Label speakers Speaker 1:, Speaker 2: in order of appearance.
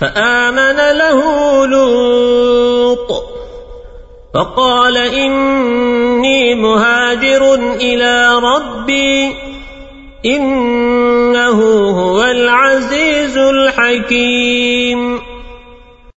Speaker 1: فآمن له لوط فقال إني مهاجر إلى ربي إنه هو العزيز الحكيم